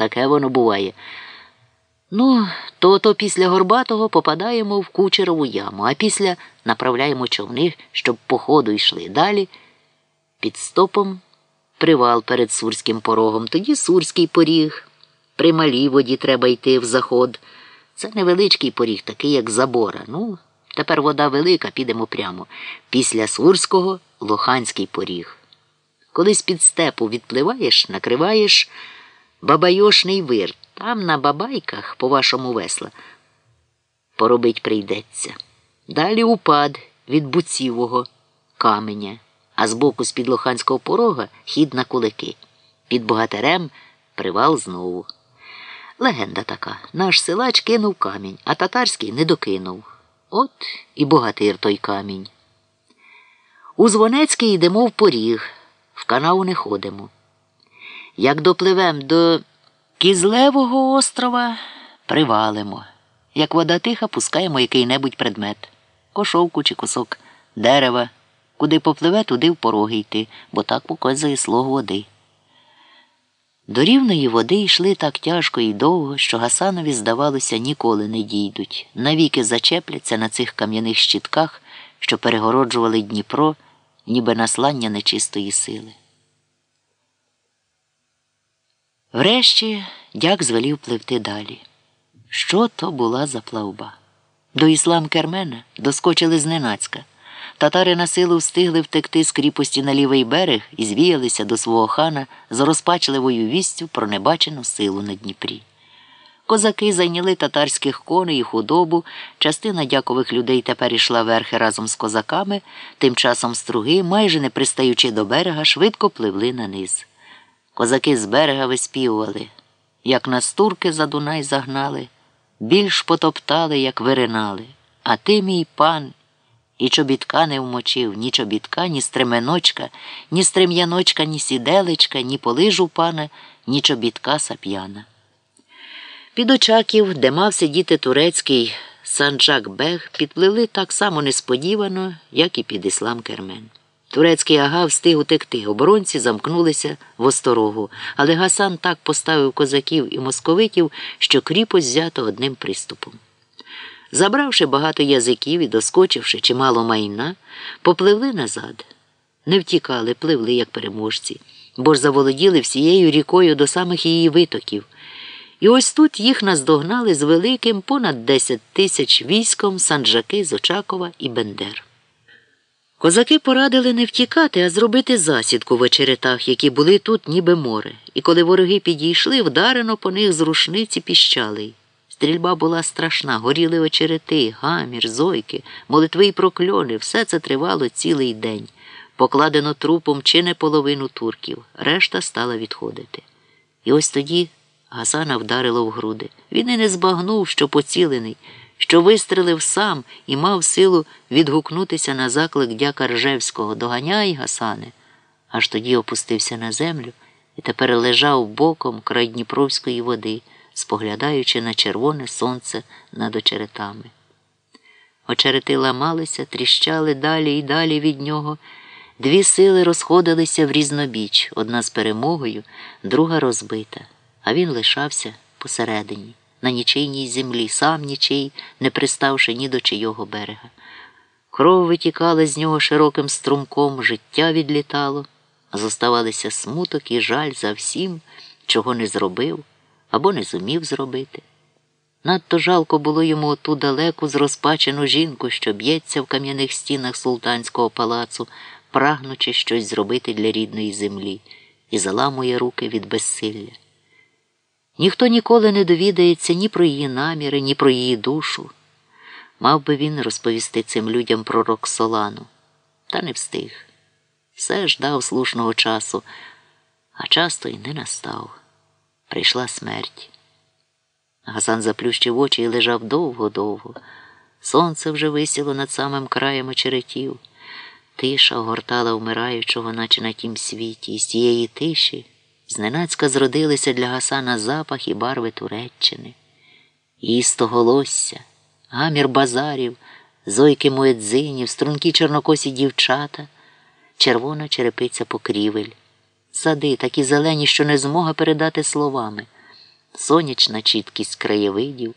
Таке воно буває. Ну, то то після Горбатого попадаємо в кучерову яму, а після направляємо човни, щоб по ходу йшли. Далі під стопом привал перед Сурським порогом, тоді Сурський поріг. При малій воді треба йти в заход. Це невеличкий поріг, такий, як забора. Ну, тепер вода велика, підемо прямо. Після Сурського Лоханський поріг. Коли з-під степу відпливаєш, накриваєш бабайошний вир. Там на бабайках, по вашому весла, поробить прийдеться. Далі упад від буцівого каменя, а збоку з-під лоханського порога хід на кулики. Під богатирем привал знову. Легенда така. Наш силач кинув камінь, а татарський не докинув. От і богатир той камінь. У Звонецький йдемо в поріг, в канаву не ходимо. Як допливем до Кізлевого острова, привалимо. Як вода тиха, пускаємо який-небудь предмет кошовку чи кусок дерева. Куди попливе, туди в пороги йти, бо так показує слог води. До рівної води йшли так тяжко і довго, що Гасанові, здавалося, ніколи не дійдуть, навіки зачепляться на цих кам'яних щитках, що перегороджували Дніпро, ніби наслання нечистої сили. Врешті дяк звелів пливти далі. Що то була за плавба? До іслам Кермена доскочили зненацька. Татари на силу встигли втекти з кріпості на лівий берег і звіялися до свого хана з розпачливою вістю про небачену силу на Дніпрі. Козаки зайняли татарських коней і худобу, частина дякових людей тепер ішла верхи разом з козаками, тим часом струги, майже не пристаючи до берега, швидко пливли на низ. Козаки з берега виспівували, як нас турки за Дунай загнали, більш потоптали, як виринали. А ти, мій пан, і чобітка не вмочив, ні чобітка, ні стременочка, ні стрем'яночка, ні сіделечка, ні полижу пана, ні чобітка сап'яна. Під очаків, де мав сидіти турецький Санджак Бег, підпливли так само несподівано, як і під іслам Кермен. Турецький ага встиг утекти. Оборонці замкнулися в осторогу, але Гасан так поставив козаків і московитів, що кріпость взято одним приступом. Забравши багато язиків і доскочивши чимало майна, попливли назад. Не втікали, пливли, як переможці, бо ж заволоділи всією рікою до самих її витоків. І ось тут їх наздогнали з великим понад 10 тисяч військом Санджаки з Очакова і Бендер. Козаки порадили не втікати, а зробити засідку в очеретах, які були тут, ніби море, і коли вороги підійшли, вдарено по них з рушниці піщалий. Стрільба була страшна, горіли очерети, гамір, зойки, молитви й прокльони, все це тривало цілий день. Покладено трупом чи не половину турків, решта стала відходити. І ось тоді Гасана вдарило в груди. Він і не збагнув, що поцілений що вистрелив сам і мав силу відгукнутися на заклик дяка Ржевського. Доганяй, Гасане, аж тоді опустився на землю і тепер лежав боком край Дніпровської води, споглядаючи на червоне сонце над очеретами. Очерети ламалися, тріщали далі і далі від нього. Дві сили розходилися в різнобіч, одна з перемогою, друга розбита, а він лишався посередині на нічийній землі, сам нічий, не приставши ні до чийого берега. Кров витікала з нього широким струмком, життя відлітало, а зоставалися смуток і жаль за всім, чого не зробив або не зумів зробити. Надто жалко було йому оту далеку зрозпачену жінку, що б'ється в кам'яних стінах султанського палацу, прагнучи щось зробити для рідної землі, і заламує руки від безсилля. Ніхто ніколи не довідається ні про її наміри, ні про її душу. Мав би він розповісти цим людям про Роксолану, та не встиг. Все ждав слушного часу, а часто й не настав. Прийшла смерть. Гасан заплющив очі і лежав довго-довго. Сонце вже висіло над самим краєм очеретів. Тиша огортала вмираючого, наче на тім світі, і з тієї тиші. Зненацька зродилися для Гасана запах і барви Туреччини, Їсто голосся, гамір базарів, зойки муедзинів, стрункі чорнокосі дівчата, червона черепиця покрівель, сади, такі зелені, що не змога передати словами. сонячна чіткість краєвидів.